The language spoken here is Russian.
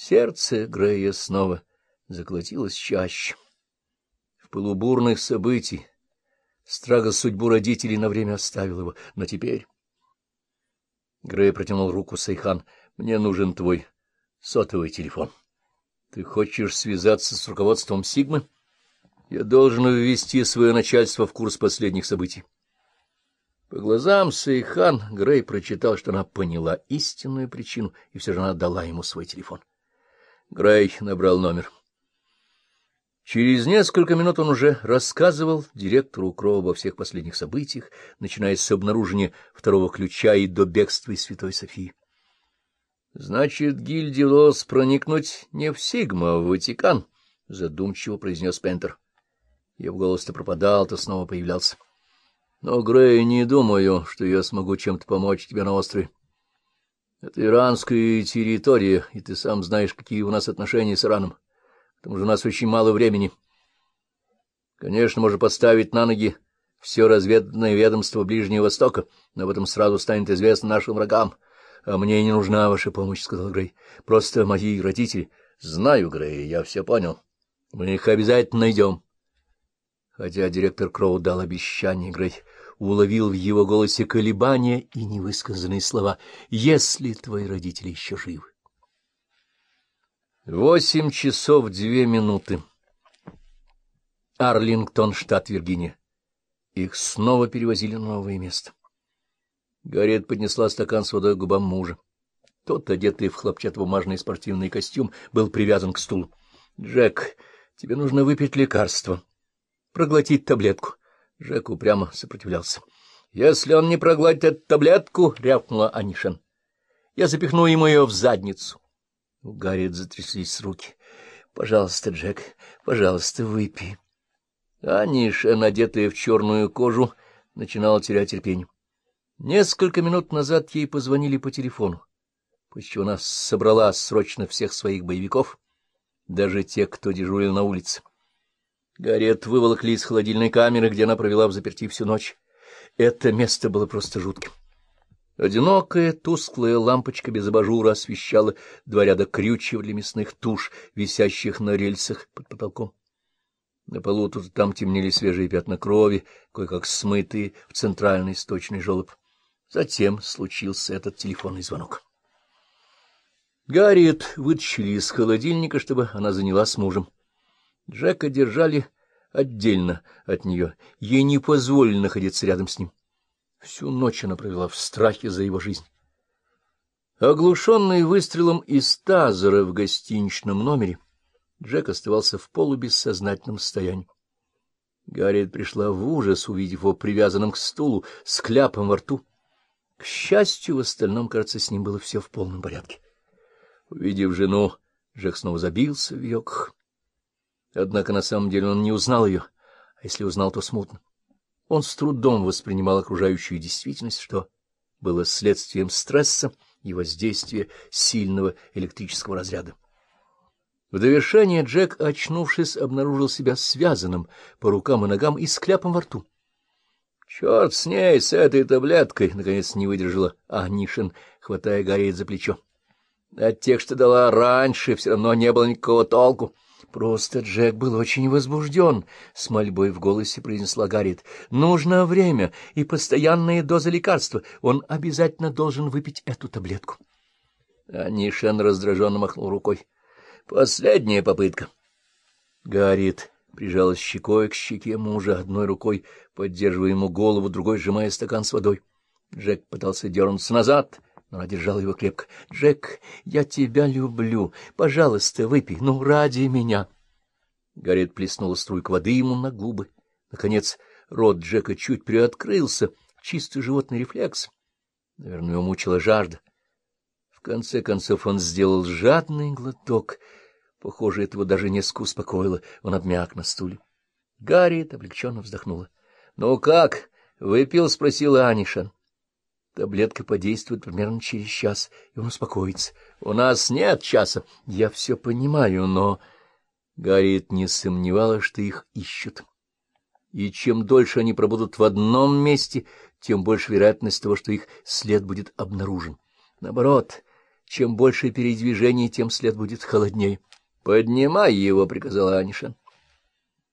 Сердце Грея снова заколотилось чаще. В пылу бурных событий страх за судьбу родителей на время оставил его, но теперь... Грей протянул руку Сейхан. — Мне нужен твой сотовый телефон. Ты хочешь связаться с руководством Сигмы? Я должен ввести свое начальство в курс последних событий. По глазам Сейхан Грей прочитал, что она поняла истинную причину, и все же она дала ему свой телефон. Грей набрал номер. Через несколько минут он уже рассказывал директору Кроу обо всех последних событиях, начиная с обнаружения второго ключа и до бегства из Святой Софии. — Значит, гильдии удалось проникнуть не в Сигма, а в Ватикан, — задумчиво произнес Пентер. Его голос-то пропадал, то снова появлялся. — Но, Грей, не думаю, что я смогу чем-то помочь тебе на острове. Это иранская территория, и ты сам знаешь, какие у нас отношения с Ираном. К тому же у нас очень мало времени. Конечно, можно поставить на ноги все разведанное ведомство Ближнего Востока, но об этом сразу станет известно нашим врагам. — А мне не нужна ваша помощь, — сказал Грей. — Просто мои родители... — Знаю, Грей, я все понял. Мы их обязательно найдем. Хотя директор Кроу дал обещание, Грей уловил в его голосе колебания и невысказанные слова «Если твои родители еще живы». Восемь часов две минуты. Арлингтон, штат Виргиния. Их снова перевозили на новое место. Гарриет поднесла стакан с водой к губам мужа. Тот, одетый в хлопчатобумажный спортивный костюм, был привязан к стулу. — Джек, тебе нужно выпить лекарство, проглотить таблетку. Джек упрямо сопротивлялся. — Если он не проглотит эту таблетку, — рявкнула Анишин, — я запихну ему ее в задницу. У Гарриет затряслись руки. — Пожалуйста, Джек, пожалуйста, выпей. Аниша, надетая в черную кожу, начинала терять терпение. Несколько минут назад ей позвонили по телефону, после чего она собрала срочно всех своих боевиков, даже тех, кто дежурил на улице. Гарриет выволокли из холодильной камеры, где она провела в заперти всю ночь. Это место было просто жутким. Одинокая тусклая лампочка без абажура освещала два ряда крючев для мясных туш, висящих на рельсах под потолком. На полу тут там темнели свежие пятна крови, кое-как смытые в центральный сточный желоб. Затем случился этот телефонный звонок. Гарриет вытащили из холодильника, чтобы она занялась мужем. Джека держали отдельно от нее, ей не позволили находиться рядом с ним. Всю ночь она провела в страхе за его жизнь. Оглушенный выстрелом из тазера в гостиничном номере, Джек оставался в полубессознательном состоянии. Гарриет пришла в ужас, увидев его привязанным к стулу, с кляпом во рту. К счастью, в остальном, кажется, с ним было все в полном порядке. Увидев жену, Джек снова забился в йоках. Однако на самом деле он не узнал ее, а если узнал, то смутно. Он с трудом воспринимал окружающую действительность, что было следствием стресса и воздействия сильного электрического разряда. В довершение Джек, очнувшись, обнаружил себя связанным по рукам и ногам и с кляпом во рту. — Черт с ней, с этой таблеткой! — наконец не выдержала Анишин, хватая Гарриет за плечо. — От тех, что дала раньше, все равно не было никакого толку. — Просто Джек был очень возбужден, — с мольбой в голосе произнесла Гарриет. — Нужно время и постоянная доза лекарства. Он обязательно должен выпить эту таблетку. Анишен раздраженно махнул рукой. — Последняя попытка. Гарриет прижалась щекой к щеке мужа, одной рукой поддерживая ему голову, другой сжимая стакан с водой. Джек пытался дернуться назад, но она держала его крепко. — Джек, я тебя люблю. Пожалуйста, выпей, ну, ради меня. Гарриет плеснула струйку воды ему на губы. Наконец, рот Джека чуть приоткрылся, чистый животный рефлекс. Наверное, его мучила жажда. В конце концов он сделал жадный глоток. Похоже, этого даже несколько успокоило. Он обмяк на стуле. Гарриет облегченно вздохнула. — Ну как, выпил? — спросила Анишан. Таблетка подействует примерно через час, и он успокоится. У нас нет часа. Я все понимаю, но... Гарриет не сомневалась, что их ищут. И чем дольше они пробудут в одном месте, тем больше вероятность того, что их след будет обнаружен. Наоборот, Чем больше передвижений, тем след будет холоднее. — Поднимай его, — приказала Анишин.